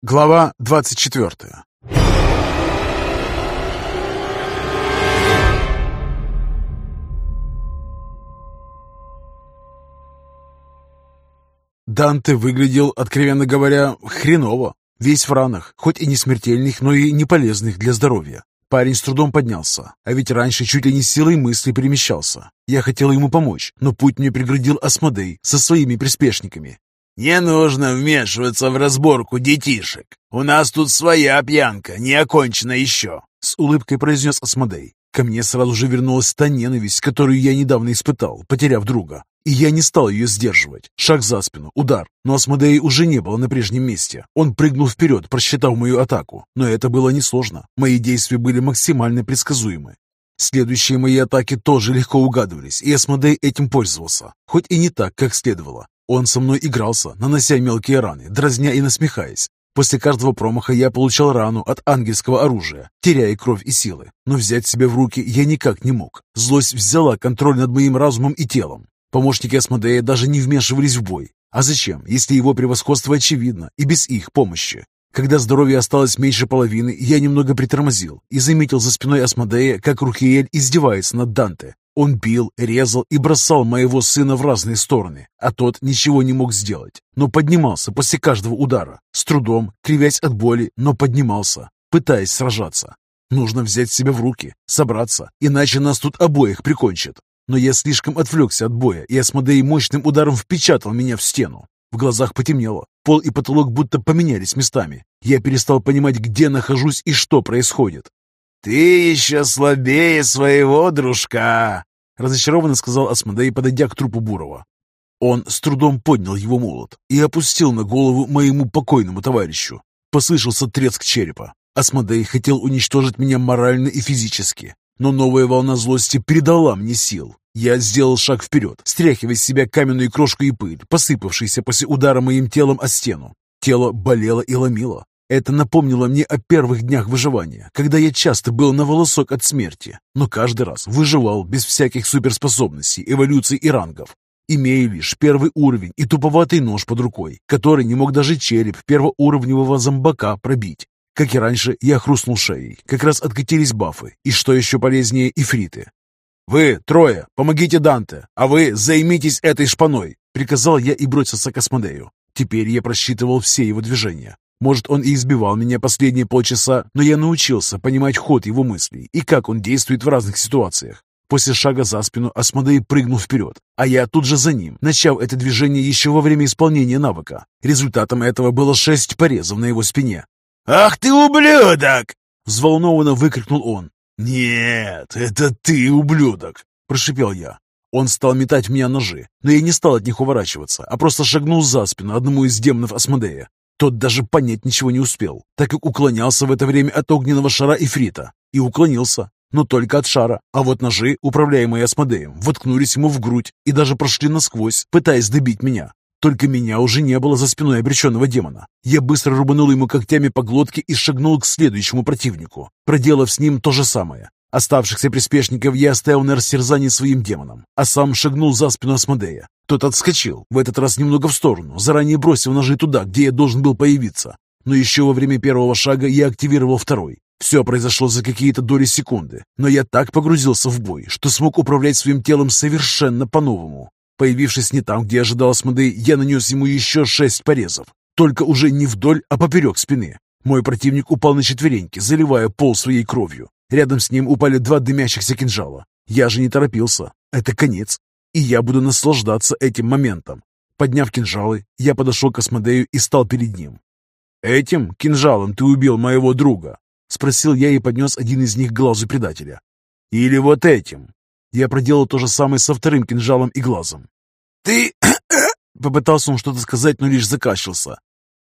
Глава 24 Данте выглядел, откровенно говоря, хреново. Весь в ранах, хоть и не смертельных, но и не полезных для здоровья. Парень с трудом поднялся, а ведь раньше чуть ли не силой мысли перемещался. Я хотел ему помочь, но путь мне преградил Асмодей со своими приспешниками. «Не нужно вмешиваться в разборку детишек. У нас тут своя пьянка, не окончена еще», — с улыбкой произнес Асмодей. Ко мне сразу же вернулась та ненависть, которую я недавно испытал, потеряв друга. И я не стал ее сдерживать. Шаг за спину, удар. Но Асмодей уже не было на прежнем месте. Он прыгнул вперед, просчитав мою атаку. Но это было несложно. Мои действия были максимально предсказуемы. Следующие мои атаки тоже легко угадывались, и Асмодей этим пользовался. Хоть и не так, как следовало. Он со мной игрался, нанося мелкие раны, дразня и насмехаясь. После каждого промаха я получал рану от ангельского оружия, теряя кровь и силы. Но взять себя в руки я никак не мог. Злость взяла контроль над моим разумом и телом. Помощники Асмодея даже не вмешивались в бой. А зачем, если его превосходство очевидно и без их помощи? Когда здоровья осталось меньше половины, я немного притормозил и заметил за спиной Асмодея, как Рухиэль издевается над Данте. Он бил, резал и бросал моего сына в разные стороны, а тот ничего не мог сделать, но поднимался после каждого удара, с трудом, кривясь от боли, но поднимался, пытаясь сражаться. Нужно взять себя в руки, собраться, иначе нас тут обоих прикончат. Но я слишком отвлекся от боя, и Асмодей мощным ударом впечатал меня в стену. В глазах потемнело, пол и потолок будто поменялись местами. Я перестал понимать, где нахожусь и что происходит. «Ты еще слабее своего дружка!» Разочарованно сказал Асмодей, подойдя к трупу Бурова. Он с трудом поднял его молот и опустил на голову моему покойному товарищу. Послышался треск черепа. Асмодей хотел уничтожить меня морально и физически, но новая волна злости передала мне сил. Я сделал шаг вперед, стряхивая с себя каменную крошку и пыль, посыпавшиеся после удара моим телом о стену. Тело болело и ломило. Это напомнило мне о первых днях выживания, когда я часто был на волосок от смерти, но каждый раз выживал без всяких суперспособностей, эволюций и рангов, имея лишь первый уровень и туповатый нож под рукой, который не мог даже череп первоуровневого зомбака пробить. Как и раньше, я хрустнул шеей, как раз откатились бафы, и что еще полезнее, ифриты. «Вы, трое, помогите Данте, а вы займитесь этой шпаной!» Приказал я и бросился к Асмодею. Теперь я просчитывал все его движения. Может, он и избивал меня последние полчаса, но я научился понимать ход его мыслей и как он действует в разных ситуациях. После шага за спину Асмодей прыгнул вперед, а я тут же за ним, начав это движение еще во время исполнения навыка. Результатом этого было шесть порезов на его спине. «Ах ты ублюдок!» — взволнованно выкрикнул он. «Нет, это ты, ублюдок!» — прошипел я. Он стал метать в меня ножи, но я не стал от них уворачиваться, а просто шагнул за спину одному из демонов Асмодея. Тот даже понять ничего не успел, так как уклонялся в это время от огненного шара Ифрита. И уклонился, но только от шара. А вот ножи, управляемые Асмодеем, воткнулись ему в грудь и даже прошли насквозь, пытаясь добить меня. Только меня уже не было за спиной обреченного демона. Я быстро рубанул ему когтями по глотке и шагнул к следующему противнику, проделав с ним то же самое. Оставшихся приспешников я оставил на растерзание своим демонам, а сам шагнул за спину Асмодея. Тот отскочил, в этот раз немного в сторону, заранее бросив ножи туда, где я должен был появиться. Но еще во время первого шага я активировал второй. Все произошло за какие-то доли секунды, но я так погрузился в бой, что смог управлять своим телом совершенно по-новому. Появившись не там, где ожидал Асмодей, я нанес ему еще шесть порезов, только уже не вдоль, а поперек спины. Мой противник упал на четвереньки, заливая пол своей кровью. Рядом с ним упали два дымящихся кинжала. Я же не торопился. Это конец. И я буду наслаждаться этим моментом. Подняв кинжалы, я подошел к Асмодею и стал перед ним. «Этим кинжалом ты убил моего друга?» Спросил я и поднес один из них к глазу предателя. «Или вот этим?» Я проделал то же самое со вторым кинжалом и глазом. «Ты...» Попытался он что-то сказать, но лишь закашлялся.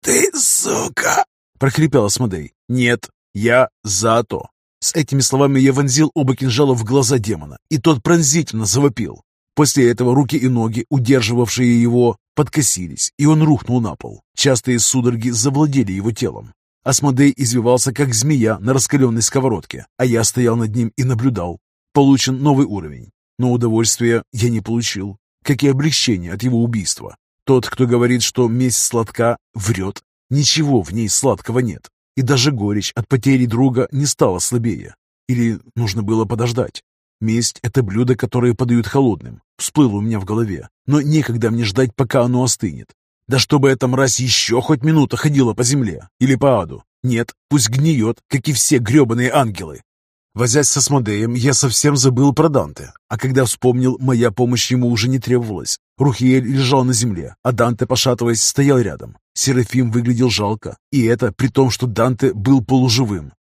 «Ты сука!» Прохрипел Асмодей. «Нет, я за то. С этими словами я вонзил оба кинжала в глаза демона, и тот пронзительно завопил. После этого руки и ноги, удерживавшие его, подкосились, и он рухнул на пол. Частые судороги завладели его телом. Асмодей извивался, как змея на раскаленной сковородке, а я стоял над ним и наблюдал. Получен новый уровень, но удовольствия я не получил, как и облегчение от его убийства. Тот, кто говорит, что месть сладка, врет. Ничего в ней сладкого нет. И даже горечь от потери друга не стала слабее. Или нужно было подождать? Месть — это блюдо, которое подают холодным. Всплыло у меня в голове. Но некогда мне ждать, пока оно остынет. Да чтобы эта мразь еще хоть минута ходила по земле. Или по аду. Нет, пусть гниет, как и все гребаные ангелы. Возясь со Смодеем, я совсем забыл про Данте, а когда вспомнил, моя помощь ему уже не требовалась. Рухиэль лежал на земле, а Данте, пошатываясь, стоял рядом. Серафим выглядел жалко, и это при том, что Данте был полуживым.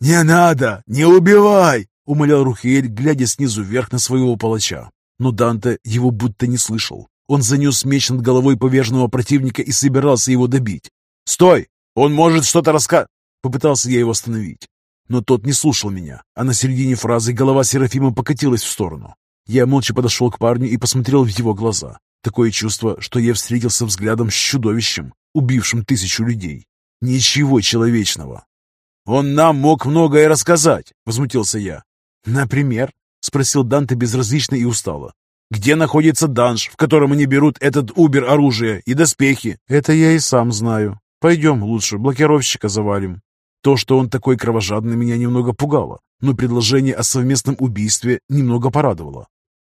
«Не надо! Не убивай!» — умолял Рухиэль, глядя снизу вверх на своего палача. Но Данте его будто не слышал. Он занес меч над головой поверженного противника и собирался его добить. «Стой! Он может что-то раска...» Попытался я его остановить. Но тот не слушал меня, а на середине фразы голова Серафима покатилась в сторону. Я молча подошел к парню и посмотрел в его глаза. Такое чувство, что я встретился взглядом с чудовищем, убившим тысячу людей. Ничего человечного. «Он нам мог многое рассказать», — возмутился я. «Например?» — спросил Данте безразлично и устало. «Где находится данж, в котором они берут этот убер оружия и доспехи?» «Это я и сам знаю. Пойдем лучше, блокировщика завалим». То, что он такой кровожадный, меня немного пугало, но предложение о совместном убийстве немного порадовало.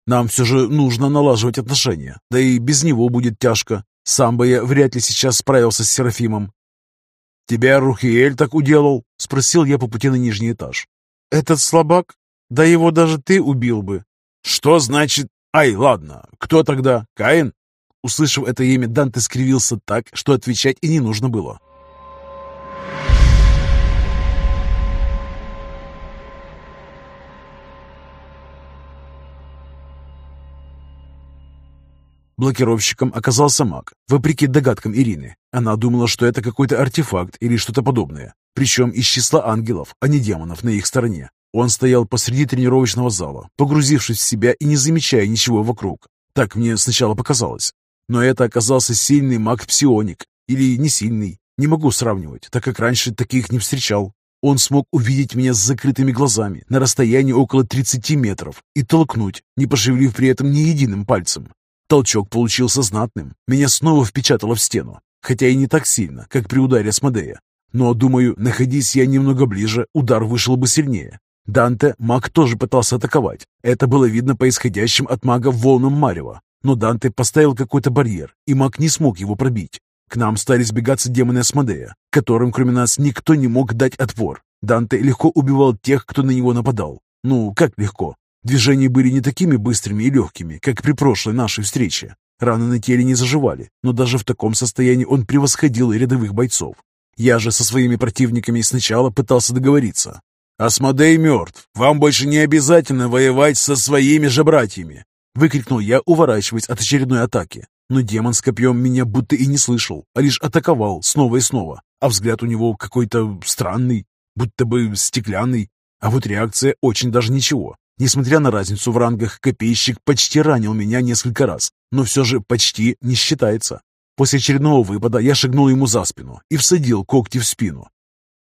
Нам все же нужно налаживать отношения, да и без него будет тяжко. Сам бы я вряд ли сейчас справился с Серафимом. «Тебя Рухиэль так уделал?» — спросил я по пути на нижний этаж. «Этот слабак? Да его даже ты убил бы». «Что значит? Ай, ладно, кто тогда? Каин?» Услышав это имя, Данте скривился так, что отвечать и не нужно было. Блокировщиком оказался маг, вопреки догадкам Ирины. Она думала, что это какой-то артефакт или что-то подобное, причем из числа ангелов, а не демонов на их стороне. Он стоял посреди тренировочного зала, погрузившись в себя и не замечая ничего вокруг. Так мне сначала показалось. Но это оказался сильный маг-псионик, или не сильный, не могу сравнивать, так как раньше таких не встречал. Он смог увидеть меня с закрытыми глазами на расстоянии около 30 метров и толкнуть, не пошевелив при этом ни единым пальцем. Толчок получился знатным. Меня снова впечатало в стену, хотя и не так сильно, как при ударе с Мадея. Но, думаю, находись я немного ближе, удар вышел бы сильнее. Данте маг тоже пытался атаковать. Это было видно по исходящим от мага волнам Марева. Но Данте поставил какой-то барьер, и маг не смог его пробить. К нам стали сбегаться демоны Асмодея, которым кроме нас никто не мог дать отпор. Данте легко убивал тех, кто на него нападал. Ну, как легко? Движения были не такими быстрыми и легкими, как при прошлой нашей встрече. Раны на теле не заживали, но даже в таком состоянии он превосходил рядовых бойцов. Я же со своими противниками сначала пытался договориться. «Асмодей мертв. Вам больше не обязательно воевать со своими же братьями!» Выкрикнул я, уворачиваясь от очередной атаки. Но демон с копьем меня будто и не слышал, а лишь атаковал снова и снова. А взгляд у него какой-то странный, будто бы стеклянный. А вот реакция очень даже ничего. Несмотря на разницу в рангах, копейщик почти ранил меня несколько раз, но все же почти не считается. После очередного выпада я шагнул ему за спину и всадил когти в спину.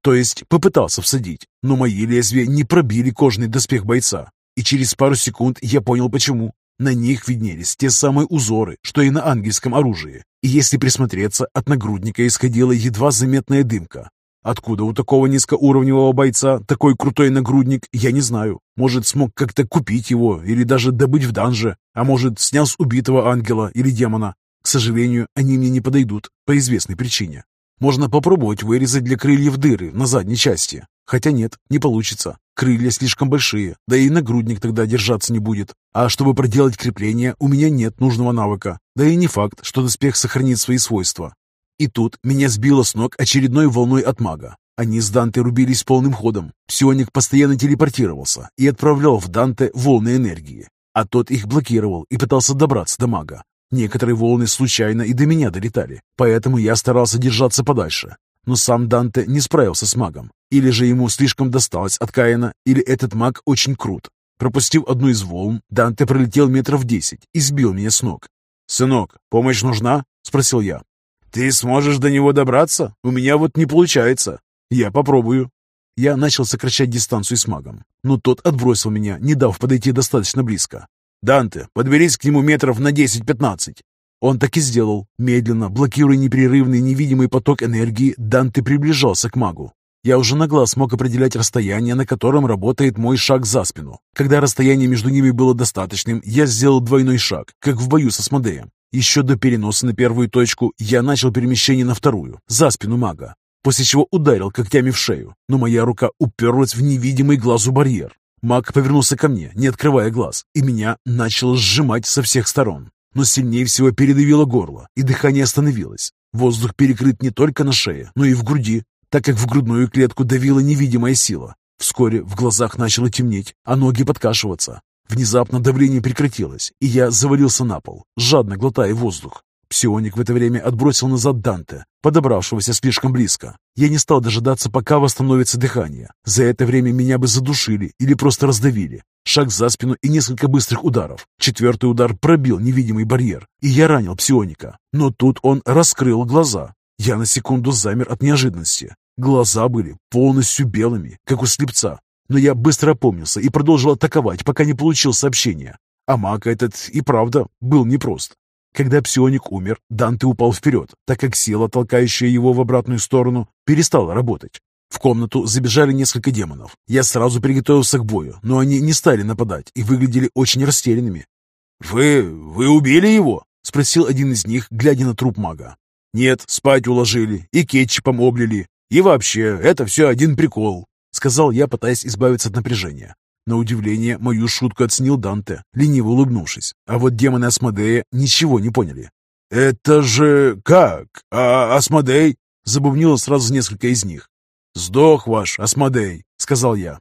То есть попытался всадить, но мои лезвия не пробили кожный доспех бойца. И через пару секунд я понял почему. На них виднелись те самые узоры, что и на ангельском оружии. И если присмотреться, от нагрудника исходила едва заметная дымка. Откуда у такого низкоуровневого бойца такой крутой нагрудник, я не знаю. Может, смог как-то купить его или даже добыть в данже, а может, снял с убитого ангела или демона. К сожалению, они мне не подойдут по известной причине. Можно попробовать вырезать для крыльев дыры на задней части. Хотя нет, не получится. Крылья слишком большие, да и нагрудник тогда держаться не будет. А чтобы проделать крепление, у меня нет нужного навыка. Да и не факт, что доспех сохранит свои свойства. И тут меня сбило с ног очередной волной от мага. Они с Данте рубились полным ходом. Псионик постоянно телепортировался и отправлял в Данте волны энергии. А тот их блокировал и пытался добраться до мага. Некоторые волны случайно и до меня долетали, поэтому я старался держаться подальше. Но сам Данте не справился с магом. Или же ему слишком досталось от Каина, или этот маг очень крут. Пропустив одну из волн, Данте пролетел метров десять и сбил меня с ног. «Сынок, помощь нужна?» – спросил я. «Ты сможешь до него добраться? У меня вот не получается. Я попробую». Я начал сокращать дистанцию с магом, но тот отбросил меня, не дав подойти достаточно близко. «Данте, подберись к нему метров на 10-15». Он так и сделал. Медленно, блокируя непрерывный невидимый поток энергии, Данте приближался к магу. Я уже на глаз мог определять расстояние, на котором работает мой шаг за спину. Когда расстояние между ними было достаточным, я сделал двойной шаг, как в бою со Смодеем. Еще до переноса на первую точку я начал перемещение на вторую, за спину мага, после чего ударил когтями в шею, но моя рука уперлась в невидимый глазу барьер. Маг повернулся ко мне, не открывая глаз, и меня начало сжимать со всех сторон но сильнее всего передавило горло, и дыхание остановилось. Воздух перекрыт не только на шее, но и в груди, так как в грудную клетку давила невидимая сила. Вскоре в глазах начало темнеть, а ноги подкашиваться. Внезапно давление прекратилось, и я завалился на пол, жадно глотая воздух. Псионик в это время отбросил назад Данте, подобравшегося слишком близко. Я не стал дожидаться, пока восстановится дыхание. За это время меня бы задушили или просто раздавили. Шаг за спину и несколько быстрых ударов. Четвертый удар пробил невидимый барьер, и я ранил псионика. Но тут он раскрыл глаза. Я на секунду замер от неожиданности. Глаза были полностью белыми, как у слепца. Но я быстро опомнился и продолжил атаковать, пока не получил сообщения. А маг этот и правда был непрост. Когда псионик умер, Данте упал вперед, так как сила, толкающая его в обратную сторону, перестала работать. В комнату забежали несколько демонов. Я сразу приготовился к бою, но они не стали нападать и выглядели очень растерянными. «Вы... вы убили его?» — спросил один из них, глядя на труп мага. «Нет, спать уложили и кетчупом облили. И вообще, это все один прикол», — сказал я, пытаясь избавиться от напряжения. На удивление, мою шутку оценил Данте, лениво улыбнувшись. А вот демоны Асмодея ничего не поняли. «Это же как? А Асмодей?» — забубнило сразу несколько из них. «Сдох ваш, Асмодей», — сказал я.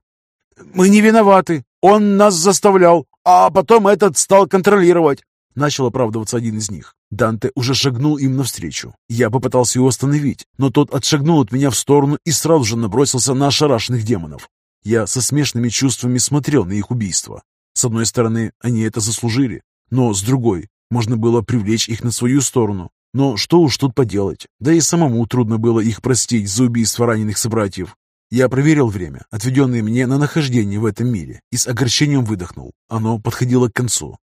«Мы не виноваты. Он нас заставлял, а потом этот стал контролировать», — начал оправдываться один из них. Данте уже шагнул им навстречу. Я попытался его остановить, но тот отшагнул от меня в сторону и сразу же набросился на ошарашенных демонов. Я со смешанными чувствами смотрел на их убийство. С одной стороны, они это заслужили, но с другой, можно было привлечь их на свою сторону. Но что уж тут поделать, да и самому трудно было их простить за убийство раненых собратьев. Я проверил время, отведенное мне на нахождение в этом мире, и с огорчением выдохнул. Оно подходило к концу.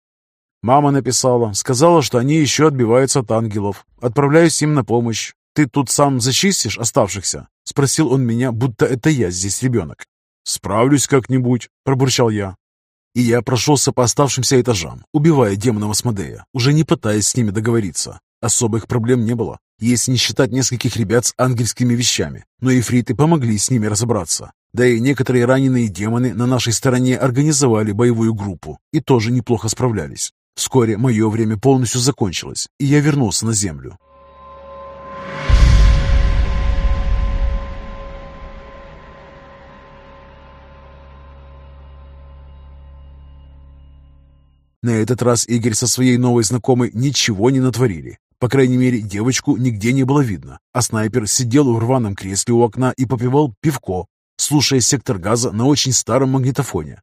Мама написала, сказала, что они еще отбиваются от ангелов. Отправляюсь им на помощь. Ты тут сам зачистишь оставшихся? Спросил он меня, будто это я здесь ребенок. «Справлюсь как-нибудь», — пробурчал я. И я прошелся по оставшимся этажам, убивая демонов Асмодея, уже не пытаясь с ними договориться. Особых проблем не было, если не считать нескольких ребят с ангельскими вещами, но ифриты помогли с ними разобраться. Да и некоторые раненые демоны на нашей стороне организовали боевую группу и тоже неплохо справлялись. Вскоре мое время полностью закончилось, и я вернулся на землю. На этот раз Игорь со своей новой знакомой ничего не натворили. По крайней мере, девочку нигде не было видно, а снайпер сидел в рваном кресле у окна и попивал пивко, слушая сектор газа на очень старом магнитофоне.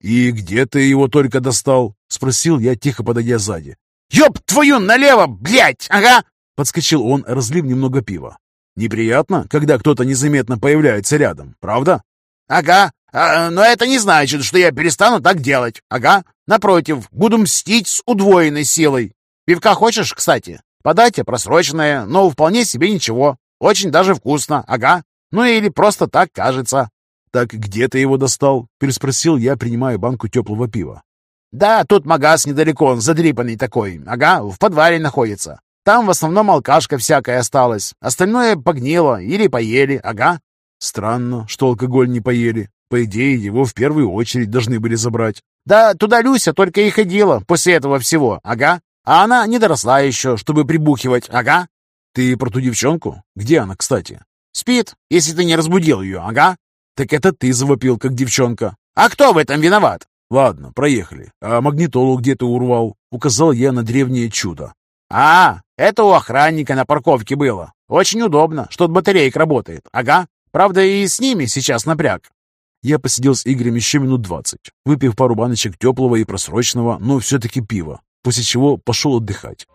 «И где ты его только достал?» — спросил я, тихо подойдя сзади. «Ёб твою налево, блядь, ага!» — подскочил он, разлив немного пива. «Неприятно, когда кто-то незаметно появляется рядом, правда?» «Ага, а, но это не значит, что я перестану так делать. Ага, напротив, буду мстить с удвоенной силой. Пивка хочешь, кстати? Подайте просроченное, но вполне себе ничего. Очень даже вкусно, ага. Ну или просто так кажется». «Так где ты его достал?» — переспросил я, принимая банку теплого пива. «Да, тут магаз недалеко, он задрипанный такой. Ага, в подвале находится. Там в основном алкашка всякая осталась. Остальное погнило или поели, ага». «Странно, что алкоголь не поели. По идее, его в первую очередь должны были забрать. Да, туда Люся только и ходила после этого всего, ага. А она не доросла еще, чтобы прибухивать, ага. Ты про ту девчонку? Где она, кстати? Спит, если ты не разбудил ее, ага. Так это ты завопил, как девчонка. А кто в этом виноват? Ладно, проехали. А магнитолу где ты урвал? Указал я на древнее чудо. А, это у охранника на парковке было. Очень удобно, что от батареек работает, ага. Правда, и с ними сейчас напряг. Я посидел с Игорем еще минут двадцать, выпив пару баночек теплого и просроченного, но все-таки пива, после чего пошел отдыхать.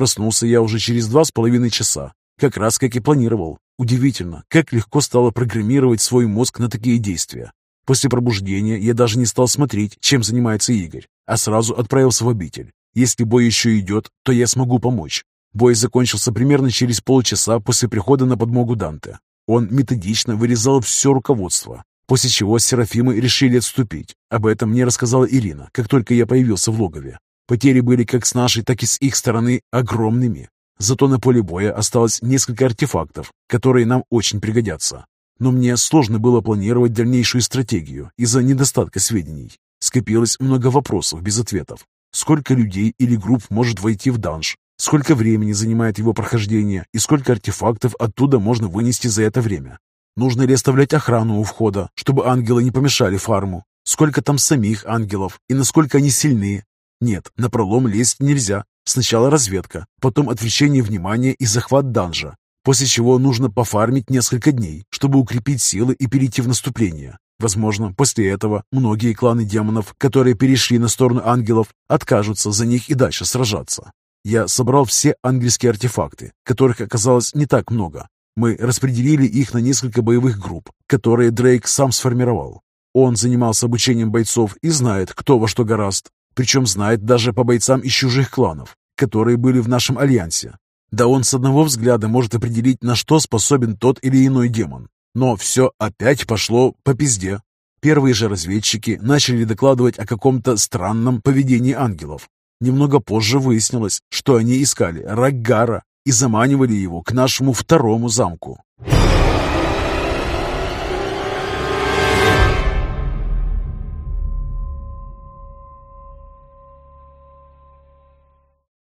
Проснулся я уже через два с половиной часа, как раз как и планировал. Удивительно, как легко стало программировать свой мозг на такие действия. После пробуждения я даже не стал смотреть, чем занимается Игорь, а сразу отправился в обитель. Если бой еще идет, то я смогу помочь. Бой закончился примерно через полчаса после прихода на подмогу Данте. Он методично вырезал все руководство, после чего Серафимы решили отступить. Об этом мне рассказала Ирина, как только я появился в логове. Потери были как с нашей, так и с их стороны огромными. Зато на поле боя осталось несколько артефактов, которые нам очень пригодятся. Но мне сложно было планировать дальнейшую стратегию из-за недостатка сведений. Скопилось много вопросов без ответов. Сколько людей или групп может войти в данж? Сколько времени занимает его прохождение и сколько артефактов оттуда можно вынести за это время? Нужно ли оставлять охрану у входа, чтобы ангелы не помешали фарму? Сколько там самих ангелов и насколько они сильны? Нет, на пролом лезть нельзя. Сначала разведка, потом отвлечение внимания и захват данжа, после чего нужно пофармить несколько дней, чтобы укрепить силы и перейти в наступление. Возможно, после этого многие кланы демонов, которые перешли на сторону ангелов, откажутся за них и дальше сражаться. Я собрал все ангельские артефакты, которых оказалось не так много. Мы распределили их на несколько боевых групп, которые Дрейк сам сформировал. Он занимался обучением бойцов и знает, кто во что гораст, причем знает даже по бойцам из чужих кланов, которые были в нашем альянсе. Да он с одного взгляда может определить, на что способен тот или иной демон. Но все опять пошло по пизде. Первые же разведчики начали докладывать о каком-то странном поведении ангелов, Немного позже выяснилось, что они искали Раггара и заманивали его к нашему второму замку.